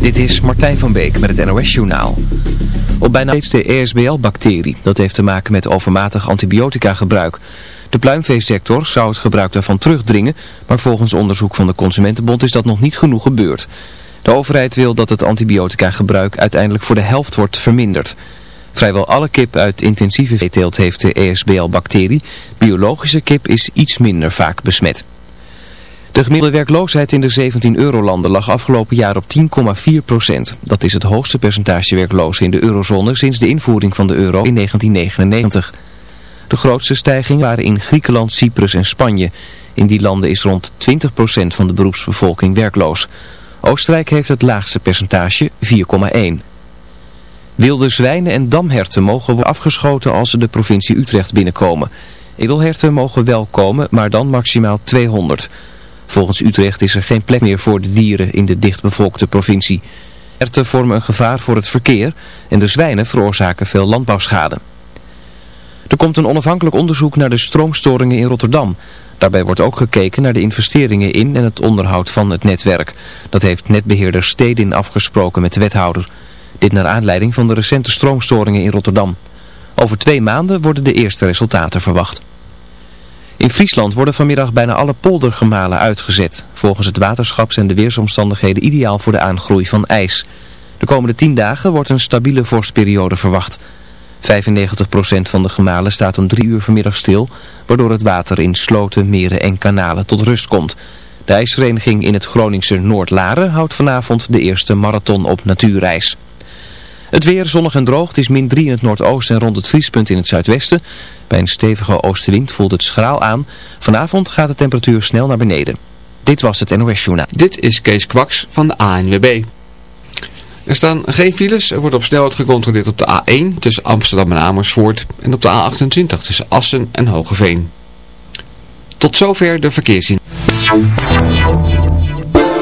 Dit is Martijn van Beek met het NOS Journaal. Op bijna steeds de ESBL-bacterie. Dat heeft te maken met overmatig antibiotica gebruik. De pluimveesector zou het gebruik daarvan terugdringen, maar volgens onderzoek van de Consumentenbond is dat nog niet genoeg gebeurd. De overheid wil dat het antibiotica gebruik uiteindelijk voor de helft wordt verminderd. Vrijwel alle kip uit intensieve veeteelt heeft de ESBL-bacterie. Biologische kip is iets minder vaak besmet. De gemiddelde werkloosheid in de 17 eurolanden lag afgelopen jaar op 10,4 procent. Dat is het hoogste percentage werklozen in de eurozone sinds de invoering van de euro in 1999. De grootste stijgingen waren in Griekenland, Cyprus en Spanje. In die landen is rond 20 procent van de beroepsbevolking werkloos. Oostenrijk heeft het laagste percentage, 4,1. Wilde zwijnen en damherten mogen worden afgeschoten als ze de provincie Utrecht binnenkomen. Edelherten mogen wel komen, maar dan maximaal 200. Volgens Utrecht is er geen plek meer voor de dieren in de dichtbevolkte provincie. Herten vormen een gevaar voor het verkeer en de zwijnen veroorzaken veel landbouwschade. Er komt een onafhankelijk onderzoek naar de stroomstoringen in Rotterdam. Daarbij wordt ook gekeken naar de investeringen in en het onderhoud van het netwerk. Dat heeft netbeheerder Stedin afgesproken met de wethouder. Dit naar aanleiding van de recente stroomstoringen in Rotterdam. Over twee maanden worden de eerste resultaten verwacht. In Friesland worden vanmiddag bijna alle poldergemalen uitgezet. Volgens het waterschap zijn de weersomstandigheden ideaal voor de aangroei van ijs. De komende tien dagen wordt een stabiele vorstperiode verwacht. 95% van de gemalen staat om drie uur vanmiddag stil, waardoor het water in sloten, meren en kanalen tot rust komt. De ijsvereniging in het Groningse Noordlaren houdt vanavond de eerste marathon op natuurreis. Het weer zonnig en droog. Het is min 3 in het noordoosten en rond het vriespunt in het zuidwesten. Bij een stevige oostenwind voelt het schraal aan. Vanavond gaat de temperatuur snel naar beneden. Dit was het NOS Journaal. Dit is Kees Kwaks van de ANWB. Er staan geen files. Er wordt op snelheid gecontroleerd op de A1 tussen Amsterdam en Amersfoort. En op de A28 tussen Assen en Hogeveen. Tot zover de verkeerszien.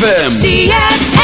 ZFM.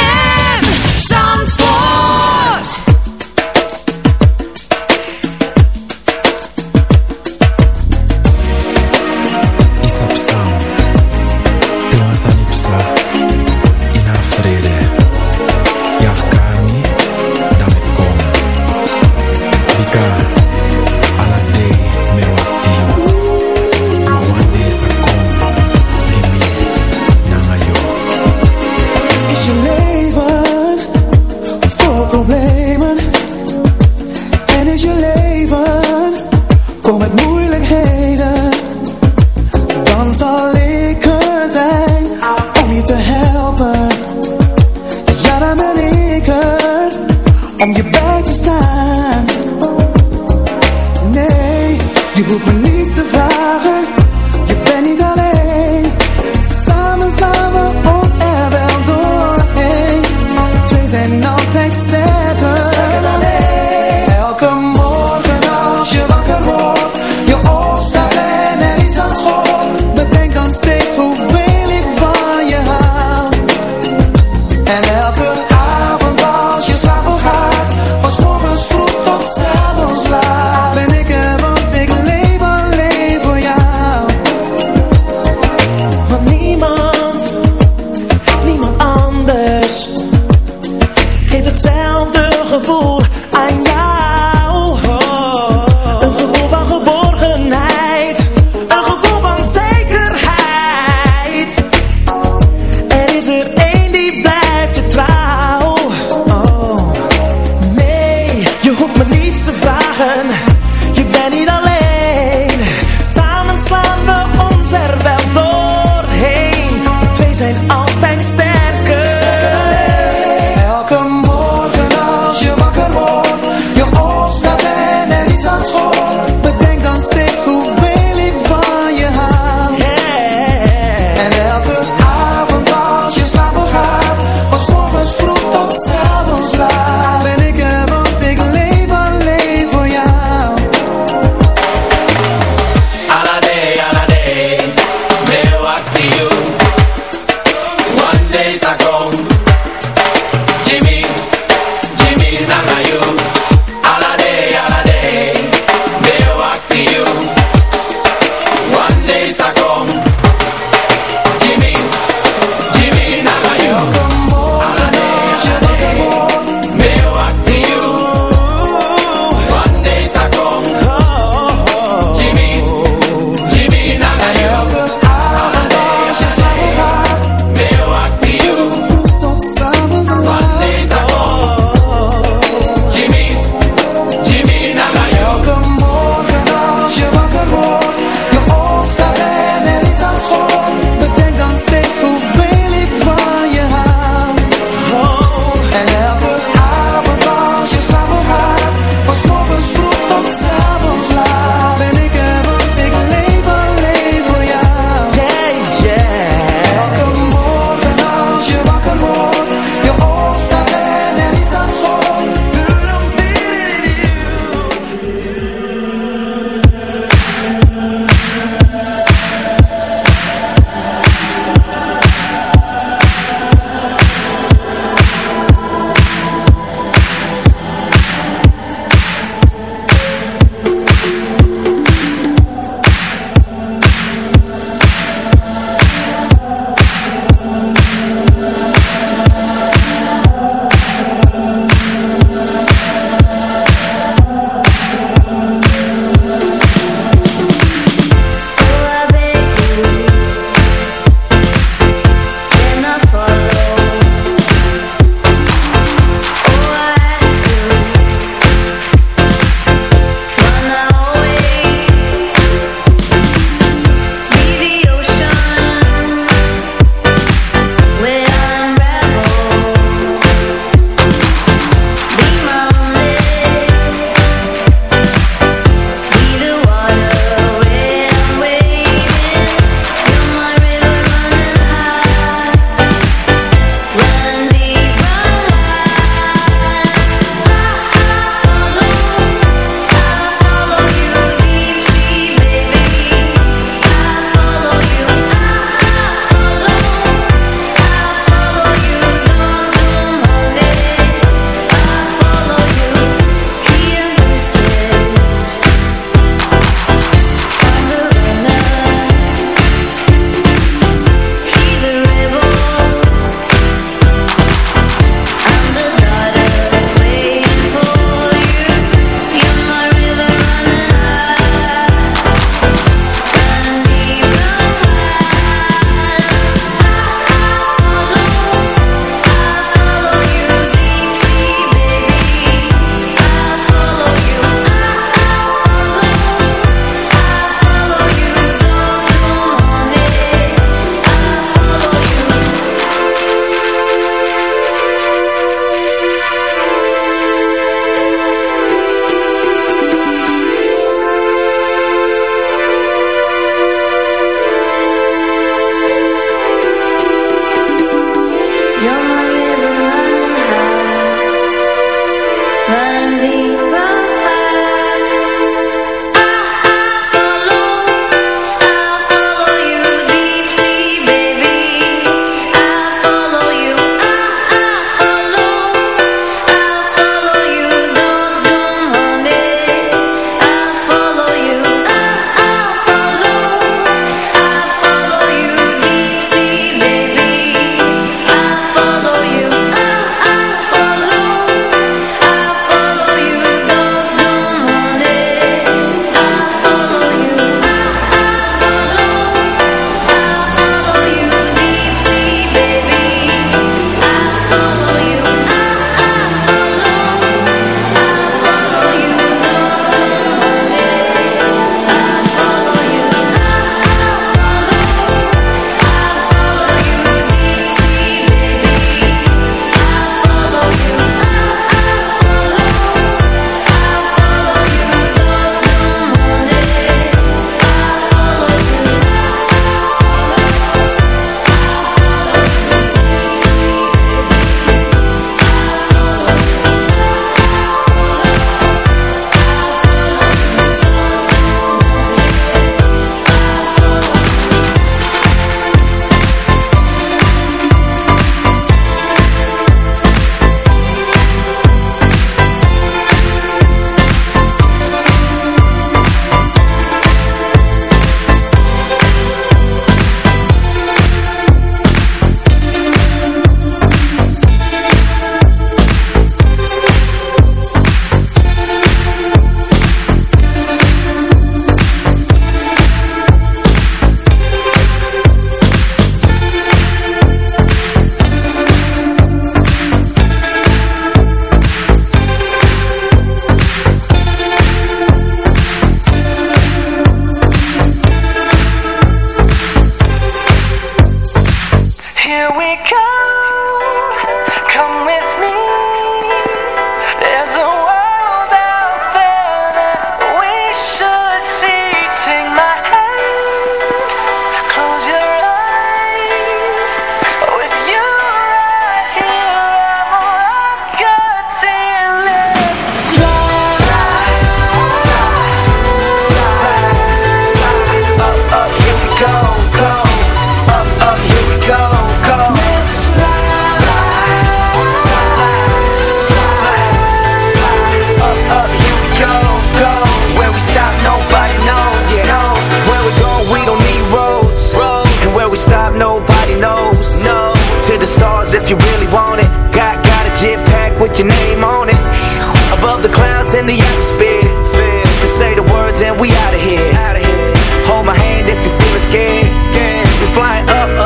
flying up, up